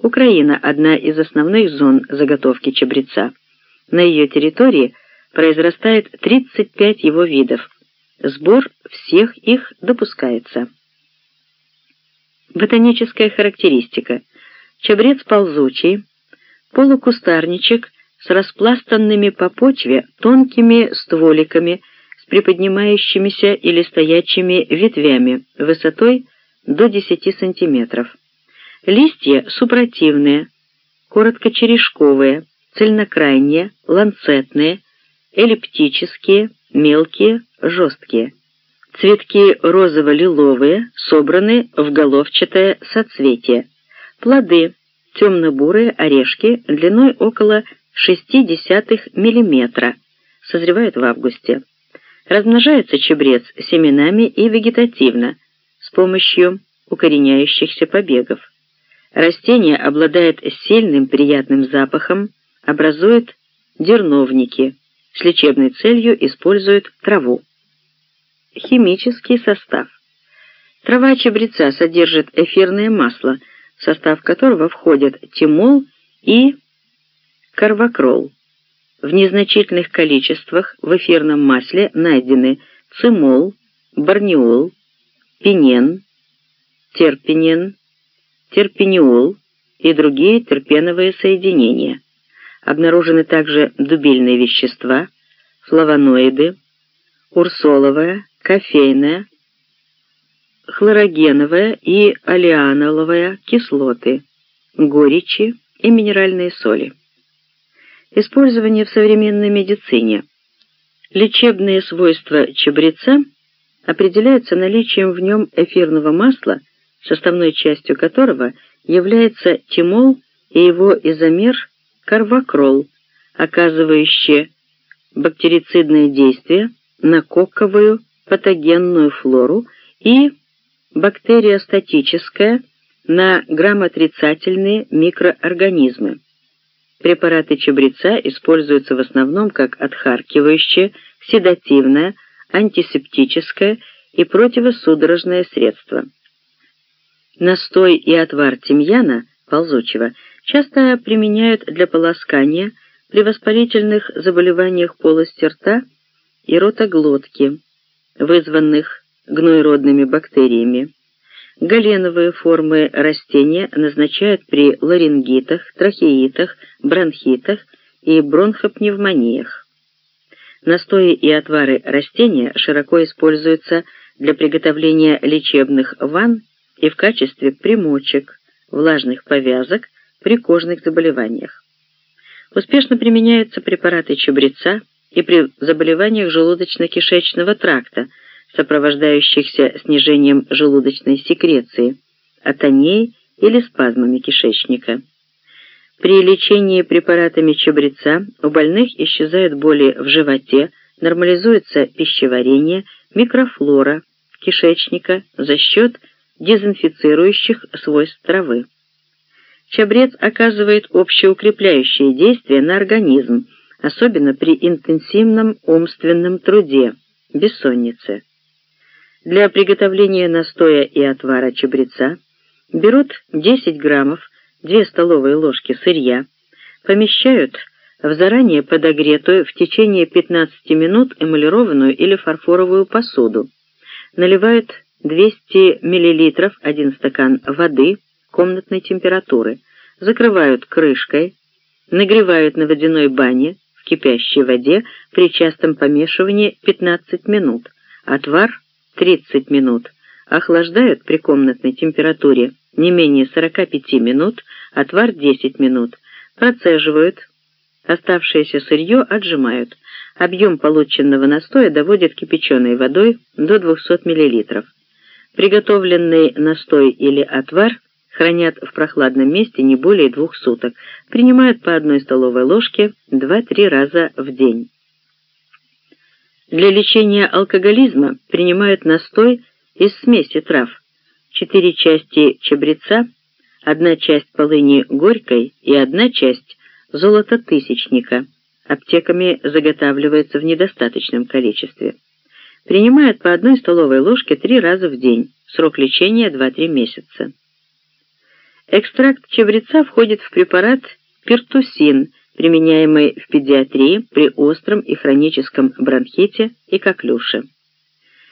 Украина – одна из основных зон заготовки чабреца. На ее территории произрастает 35 его видов. Сбор всех их допускается. Ботаническая характеристика. Чабрец ползучий, полукустарничек с распластанными по почве тонкими стволиками с приподнимающимися или стоячими ветвями высотой до 10 сантиметров. Листья супротивные, короткочерешковые, цельнокрайние, ланцетные, эллиптические, мелкие, жесткие. Цветки розово-лиловые, собраны в головчатое соцветие. Плоды темно-бурые орешки длиной около 0,6 мм, созревают в августе. Размножается чебрец семенами и вегетативно, с помощью укореняющихся побегов. Растение обладает сильным приятным запахом, образует дерновники, с лечебной целью используют траву. Химический состав. Трава чабреца содержит эфирное масло, в состав которого входят тимол и карвакрол. В незначительных количествах в эфирном масле найдены цимол, барниол, пенен, терпенен, терпениол и другие терпеновые соединения. Обнаружены также дубильные вещества, флавоноиды, урсоловая, кофейная, хлорогеновая и алианоловая кислоты, горечи и минеральные соли. Использование в современной медицине. Лечебные свойства чабреца определяются наличием в нем эфирного масла, составной частью которого является тимол и его изомер карвакрол, оказывающие бактерицидное действие на коковую патогенную флору и бактериостатическое на грамотрицательные микроорганизмы. Препараты чабреца используются в основном как отхаркивающее, седативное, антисептическое и противосудорожное средство. Настой и отвар тимьяна, ползучего, часто применяют для полоскания при воспалительных заболеваниях полости рта и ротоглотки, вызванных гноеродными бактериями. Галеновые формы растения назначают при ларингитах, трахеитах, бронхитах и бронхопневмониях. Настои и отвары растения широко используются для приготовления лечебных ванн и в качестве примочек, влажных повязок при кожных заболеваниях. Успешно применяются препараты чабреца и при заболеваниях желудочно-кишечного тракта, сопровождающихся снижением желудочной секреции, атонией или спазмами кишечника. При лечении препаратами чабреца у больных исчезают боли в животе, нормализуется пищеварение, микрофлора кишечника за счет дезинфицирующих свойств травы. Чабрец оказывает общеукрепляющее действие на организм, особенно при интенсивном умственном труде, бессоннице. Для приготовления настоя и отвара чабреца берут 10 граммов, 2 столовые ложки сырья, помещают в заранее подогретую в течение 15 минут эмалированную или фарфоровую посуду, наливают 200 мл 1 стакан воды комнатной температуры, закрывают крышкой, нагревают на водяной бане в кипящей воде при частом помешивании 15 минут, отвар 30 минут, охлаждают при комнатной температуре не менее 45 минут, отвар 10 минут, процеживают, оставшееся сырье отжимают, объем полученного настоя доводят кипяченой водой до 200 мл. Приготовленный настой или отвар хранят в прохладном месте не более двух суток, принимают по одной столовой ложке 2-3 раза в день. Для лечения алкоголизма принимают настой из смеси трав. Четыре части чабреца, одна часть полыни горькой и одна часть золототысячника. Аптеками заготавливается в недостаточном количестве. Принимают по одной столовой ложке три раза в день. Срок лечения 2-3 месяца. Экстракт чабреца входит в препарат пиртусин, применяемый в педиатрии при остром и хроническом бронхите и коклюше.